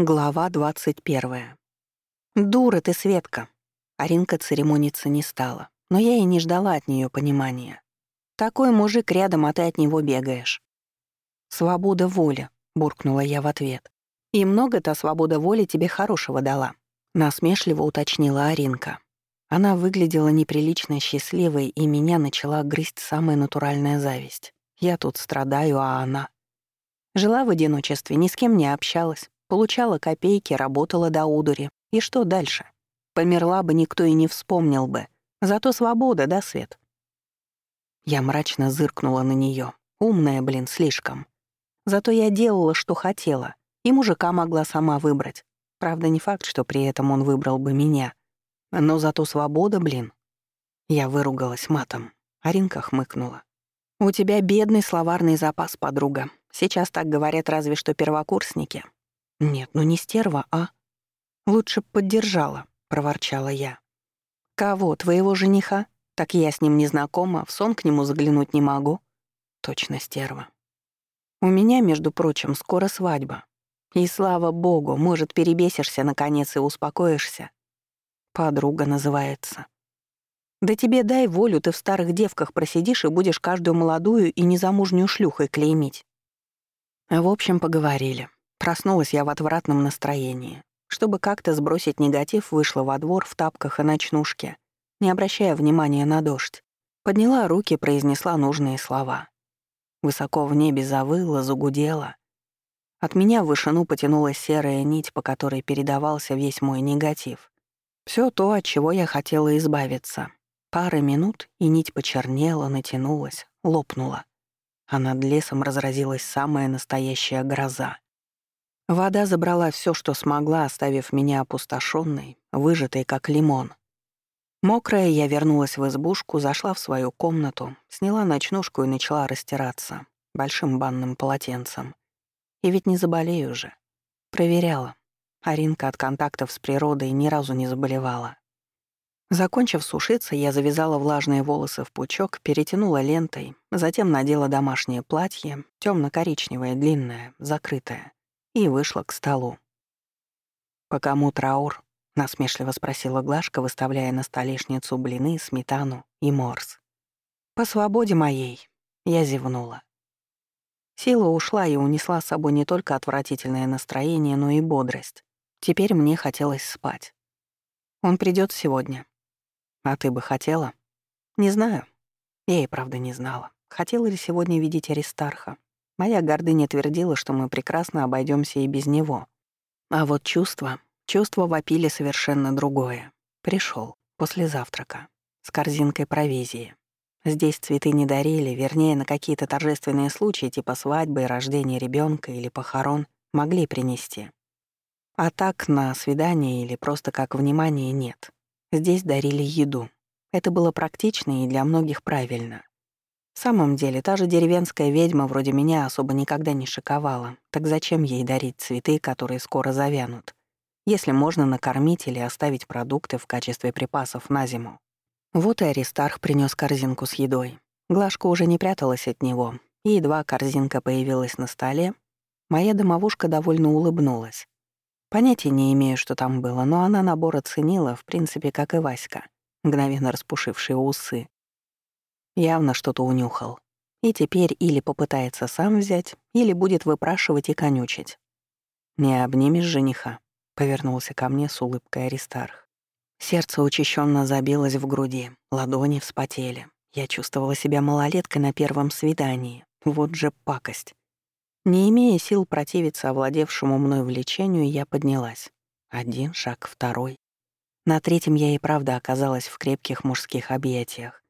Глава 21. «Дура ты, Светка!» Аринка церемониться не стала, но я и не ждала от нее понимания. «Такой мужик рядом, а ты от него бегаешь». «Свобода воли», — буркнула я в ответ. «И много та свобода воли тебе хорошего дала», — насмешливо уточнила Аринка. Она выглядела неприлично счастливой, и меня начала грызть самая натуральная зависть. Я тут страдаю, а она... Жила в одиночестве, ни с кем не общалась, Получала копейки, работала до удури. И что дальше? Померла бы, никто и не вспомнил бы. Зато свобода, да, Свет? Я мрачно зыркнула на нее. Умная, блин, слишком. Зато я делала, что хотела. И мужика могла сама выбрать. Правда, не факт, что при этом он выбрал бы меня. Но зато свобода, блин. Я выругалась матом. Аринка хмыкнула. «У тебя бедный словарный запас, подруга. Сейчас так говорят разве что первокурсники. «Нет, ну не стерва, а...» «Лучше б поддержала», — проворчала я. «Кого, твоего жениха? Так я с ним не знакома, в сон к нему заглянуть не могу». «Точно стерва». «У меня, между прочим, скоро свадьба. И слава богу, может, перебесишься наконец и успокоишься. Подруга называется. Да тебе дай волю, ты в старых девках просидишь и будешь каждую молодую и незамужнюю шлюхой клеймить. В общем, поговорили. Проснулась я в отвратном настроении. Чтобы как-то сбросить негатив, вышла во двор в тапках и ночнушке, не обращая внимания на дождь. Подняла руки, произнесла нужные слова. Высоко в небе завыла, загудела. От меня в вышину потянулась серая нить, по которой передавался весь мой негатив. Все то, от чего я хотела избавиться. Пара минут, и нить почернела, натянулась, лопнула. А над лесом разразилась самая настоящая гроза. Вода забрала все, что смогла, оставив меня опустошенной, выжатой как лимон. Мокрая, я вернулась в избушку, зашла в свою комнату, сняла ночнушку и начала растираться большим банным полотенцем. И ведь не заболею же. Проверяла. Аринка от контактов с природой ни разу не заболевала. Закончив сушиться, я завязала влажные волосы в пучок, перетянула лентой, затем надела домашнее платье, темно коричневое длинное, закрытое и вышла к столу. «По кому траур?» — насмешливо спросила Глашка, выставляя на столешницу блины, сметану и морс. «По свободе моей», — я зевнула. Сила ушла и унесла с собой не только отвратительное настроение, но и бодрость. Теперь мне хотелось спать. Он придет сегодня. А ты бы хотела? Не знаю. Я и правда не знала. Хотела ли сегодня видеть Аристарха? Моя гордыня твердила, что мы прекрасно обойдемся и без него. А вот чувства, чувства вопили совершенно другое. Пришел после завтрака с корзинкой провизии. Здесь цветы не дарили, вернее, на какие-то торжественные случаи, типа свадьбы рождения ребенка или похорон, могли принести. А так на свидание или просто как внимание нет. Здесь дарили еду. Это было практично и для многих правильно. В самом деле, та же деревенская ведьма вроде меня особо никогда не шиковала. Так зачем ей дарить цветы, которые скоро завянут? Если можно накормить или оставить продукты в качестве припасов на зиму. Вот и Аристарх принес корзинку с едой. Глашка уже не пряталась от него, и едва корзинка появилась на столе, моя домовушка довольно улыбнулась. Понятия не имею, что там было, но она набор оценила, в принципе, как и Васька, мгновенно распушившие усы. Явно что-то унюхал. И теперь или попытается сам взять, или будет выпрашивать и конючить. «Не обнимешь жениха», — повернулся ко мне с улыбкой Аристарх. Сердце учащенно забилось в груди, ладони вспотели. Я чувствовала себя малолеткой на первом свидании. Вот же пакость. Не имея сил противиться овладевшему мной влечению, я поднялась. Один шаг, второй. На третьем я и правда оказалась в крепких мужских объятиях.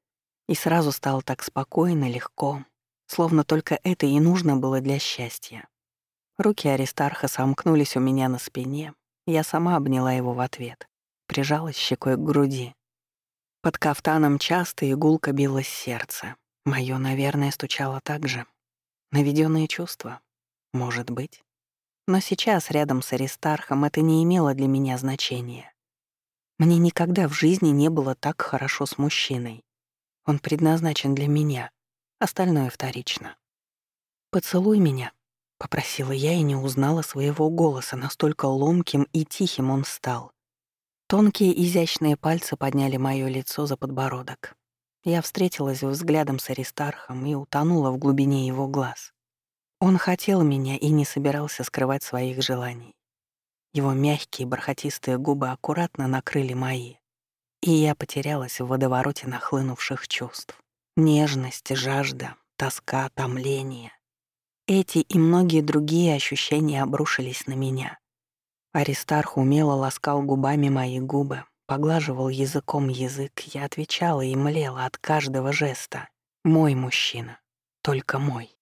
И сразу стало так спокойно, легко, словно только это и нужно было для счастья. Руки Аристарха сомкнулись у меня на спине, я сама обняла его в ответ, прижалась щекой к груди. Под кафтаном часто и гулко билось сердце. Моё, наверное, стучало так же. Наведённые чувства? Может быть. Но сейчас рядом с Аристархом это не имело для меня значения. Мне никогда в жизни не было так хорошо с мужчиной. Он предназначен для меня. Остальное вторично. «Поцелуй меня», — попросила я и не узнала своего голоса, настолько ломким и тихим он стал. Тонкие изящные пальцы подняли моё лицо за подбородок. Я встретилась взглядом с Аристархом и утонула в глубине его глаз. Он хотел меня и не собирался скрывать своих желаний. Его мягкие бархатистые губы аккуратно накрыли мои, и я потерялась в водовороте нахлынувших чувств. Нежность, жажда, тоска, томление. Эти и многие другие ощущения обрушились на меня. Аристарх умело ласкал губами мои губы, поглаживал языком язык, я отвечала и млела от каждого жеста. Мой мужчина, только мой.